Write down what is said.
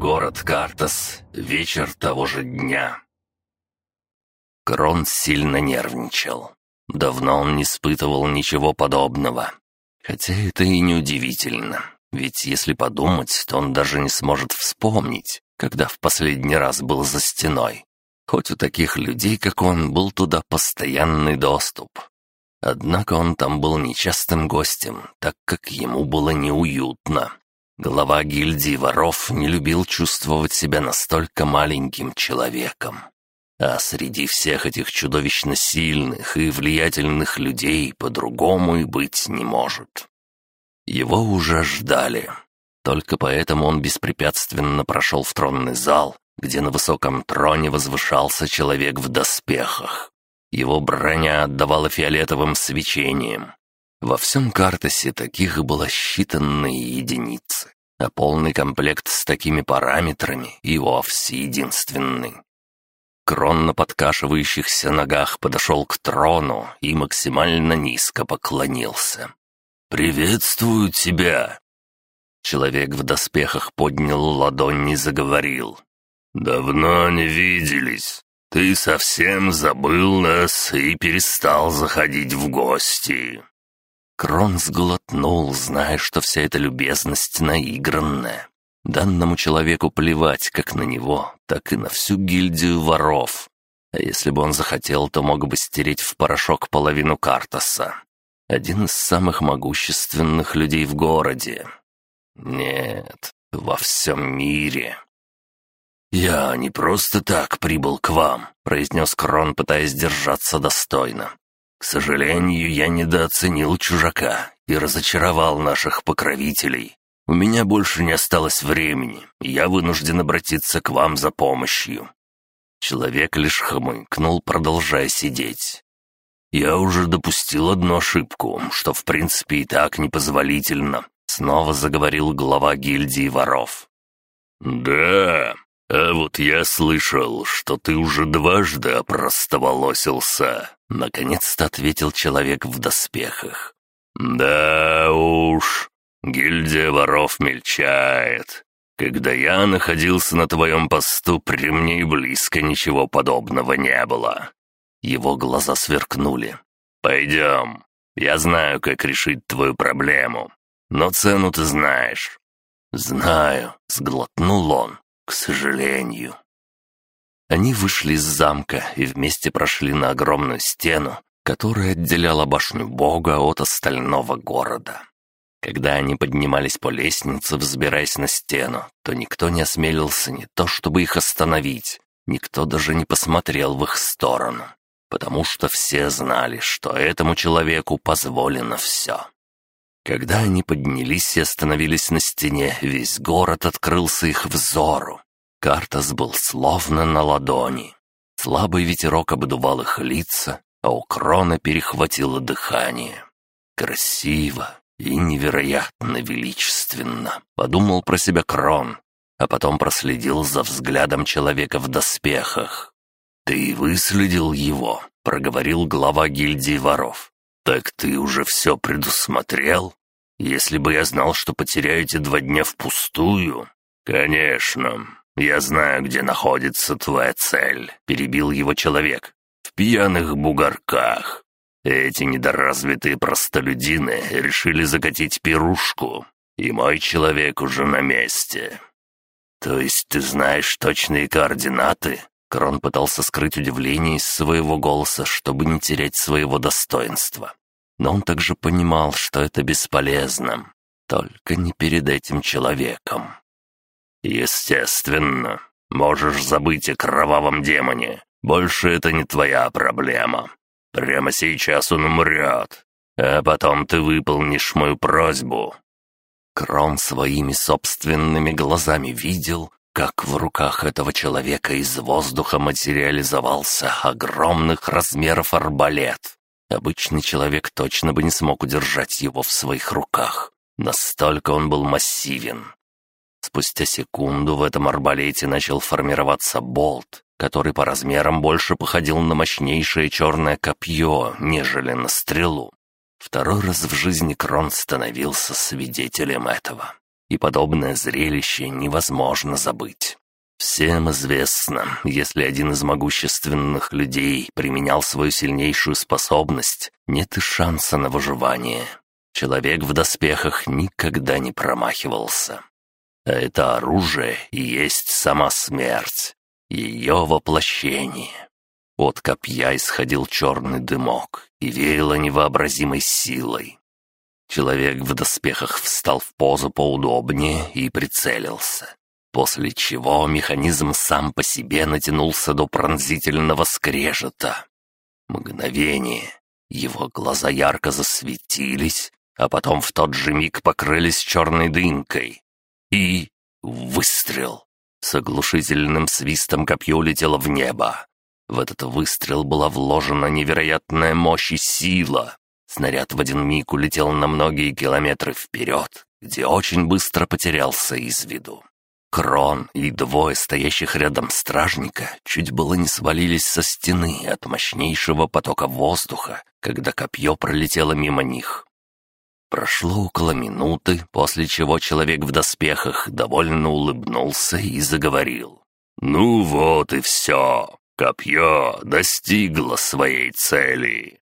Город Картас. Вечер того же дня. Крон сильно нервничал. Давно он не испытывал ничего подобного. Хотя это и не удивительно. Ведь если подумать, то он даже не сможет вспомнить, когда в последний раз был за стеной. Хоть у таких людей, как он, был туда постоянный доступ. Однако он там был нечастым гостем, так как ему было неуютно. Глава гильдии воров не любил чувствовать себя настолько маленьким человеком. А среди всех этих чудовищно сильных и влиятельных людей по-другому и быть не может. Его уже ждали. Только поэтому он беспрепятственно прошел в тронный зал, где на высоком троне возвышался человек в доспехах. Его броня отдавала фиолетовым свечением. Во всем Картасе таких было считанные единицы, а полный комплект с такими параметрами и вовсе единственный. Крон на подкашивающихся ногах подошел к трону и максимально низко поклонился. «Приветствую тебя!» Человек в доспехах поднял ладонь и заговорил. «Давно не виделись. Ты совсем забыл нас и перестал заходить в гости». Крон сглотнул, зная, что вся эта любезность наигранная. Данному человеку плевать как на него, так и на всю гильдию воров. А если бы он захотел, то мог бы стереть в порошок половину Картаса. Один из самых могущественных людей в городе. Нет, во всем мире. «Я не просто так прибыл к вам», — произнес Крон, пытаясь держаться достойно. «К сожалению, я недооценил чужака и разочаровал наших покровителей. У меня больше не осталось времени, и я вынужден обратиться к вам за помощью». Человек лишь хмыкнул, продолжая сидеть. «Я уже допустил одну ошибку, что в принципе и так непозволительно», — снова заговорил глава гильдии воров. «Да, «А вот я слышал, что ты уже дважды опростоволосился», — наконец-то ответил человек в доспехах. «Да уж, гильдия воров мельчает. Когда я находился на твоем посту, при мне и близко ничего подобного не было». Его глаза сверкнули. «Пойдем. Я знаю, как решить твою проблему. Но цену ты знаешь». «Знаю», — сглотнул он к сожалению. Они вышли из замка и вместе прошли на огромную стену, которая отделяла башню бога от остального города. Когда они поднимались по лестнице, взбираясь на стену, то никто не осмелился не то чтобы их остановить, никто даже не посмотрел в их сторону, потому что все знали, что этому человеку позволено все. Когда они поднялись и остановились на стене, весь город открылся их взору. Картас был словно на ладони. Слабый ветерок обдувал их лица, а у Крона перехватило дыхание. Красиво и невероятно величественно, подумал про себя Крон, а потом проследил за взглядом человека в доспехах. «Ты выследил его», — проговорил глава гильдии воров. «Так ты уже все предусмотрел? Если бы я знал, что потеряю эти два дня впустую...» «Конечно, я знаю, где находится твоя цель», — перебил его человек. «В пьяных бугорках. Эти недоразвитые простолюдины решили закатить пирушку, и мой человек уже на месте». «То есть ты знаешь точные координаты?» Крон пытался скрыть удивление из своего голоса, чтобы не терять своего достоинства. Но он также понимал, что это бесполезно. Только не перед этим человеком. «Естественно. Можешь забыть о кровавом демоне. Больше это не твоя проблема. Прямо сейчас он умрет. А потом ты выполнишь мою просьбу». Крон своими собственными глазами видел, как в руках этого человека из воздуха материализовался огромных размеров арбалет. Обычный человек точно бы не смог удержать его в своих руках. Настолько он был массивен. Спустя секунду в этом арбалете начал формироваться болт, который по размерам больше походил на мощнейшее черное копье, нежели на стрелу. Второй раз в жизни Крон становился свидетелем этого. и подобное зрелище невозможно забыть. Всем известно, если один из могущественных людей применял свою сильнейшую способность, нет и шанса на выживание. Человек в доспехах никогда не промахивался. А это оружие и есть сама смерть, ее воплощение. От копья исходил черный дымок и веяло невообразимой силой. Человек в доспехах встал в позу поудобнее и прицелился после чего механизм сам по себе натянулся до пронзительного скрежета. Мгновение. Его глаза ярко засветились, а потом в тот же миг покрылись черной дымкой. И выстрел. С оглушительным свистом копье улетело в небо. В этот выстрел была вложена невероятная мощь и сила. Снаряд в один миг улетел на многие километры вперед, где очень быстро потерялся из виду. Крон и двое стоящих рядом стражника чуть было не свалились со стены от мощнейшего потока воздуха, когда копье пролетело мимо них. Прошло около минуты, после чего человек в доспехах довольно улыбнулся и заговорил. «Ну вот и все. Копье достигло своей цели».